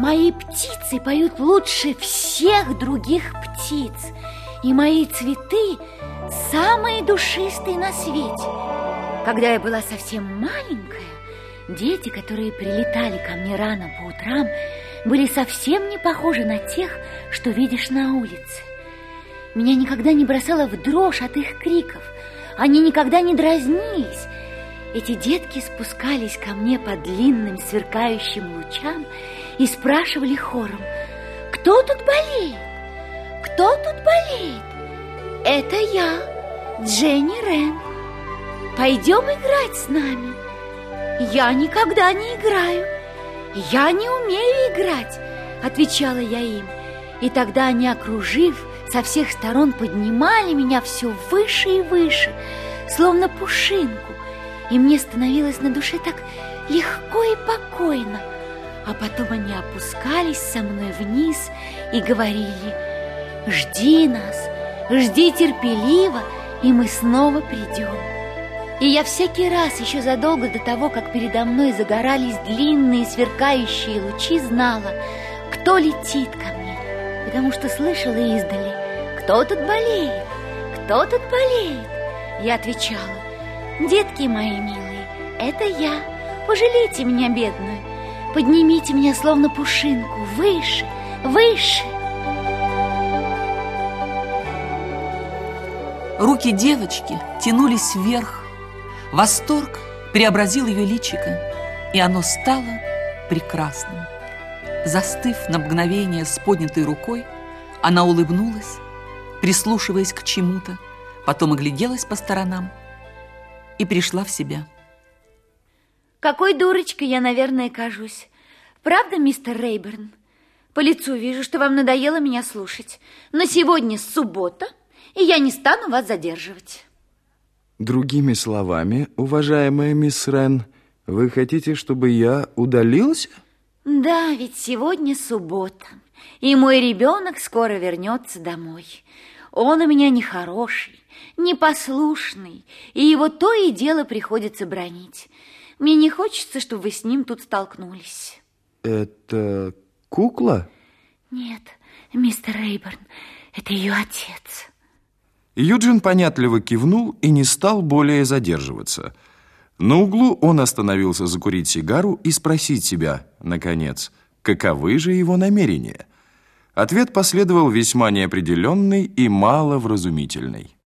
Мои птицы поют лучше всех других птиц, и мои цветы самые душистые на свете. Когда я была совсем маленькая, дети, которые прилетали ко мне рано по утрам, были совсем не похожи на тех, что видишь на улице. Меня никогда не бросало в дрожь от их криков. Они никогда не дразнились. Эти детки спускались ко мне по длинным сверкающим лучам и спрашивали хором, кто тут болеет? Кто тут болеет? Это я, Дженни Рен. Пойдем играть с нами. Я никогда не играю. Я не умею играть, отвечала я им. И тогда они, окружив, со всех сторон поднимали меня все выше и выше, словно пушинку. И мне становилось на душе так легко и покойно. А потом они опускались со мной вниз и говорили, «Жди нас, жди терпеливо, и мы снова придем». И я всякий раз, еще задолго до того, как передо мной загорались длинные сверкающие лучи, знала, кто летит ко мне, потому что слышала издали, кто тут болеет, кто тут болеет. Я отвечала, детки мои милые, это я, пожалейте меня, бедную, поднимите меня словно пушинку, выше, выше. Руки девочки тянулись вверх, Восторг преобразил ее личико, и оно стало прекрасным. Застыв на мгновение с поднятой рукой, она улыбнулась, прислушиваясь к чему-то, потом огляделась по сторонам и пришла в себя. Какой дурочкой я, наверное, кажусь. Правда, мистер Рейберн? По лицу вижу, что вам надоело меня слушать. Но сегодня суббота, и я не стану вас задерживать. Другими словами, уважаемая мисс Рен, вы хотите, чтобы я удалился? Да, ведь сегодня суббота, и мой ребенок скоро вернется домой. Он у меня нехороший, непослушный, и его то и дело приходится бронить. Мне не хочется, чтобы вы с ним тут столкнулись. Это кукла? Нет, мистер Рейберн, это ее отец. Юджин понятливо кивнул и не стал более задерживаться. На углу он остановился закурить сигару и спросить себя, наконец, каковы же его намерения. Ответ последовал весьма неопределенный и маловразумительный.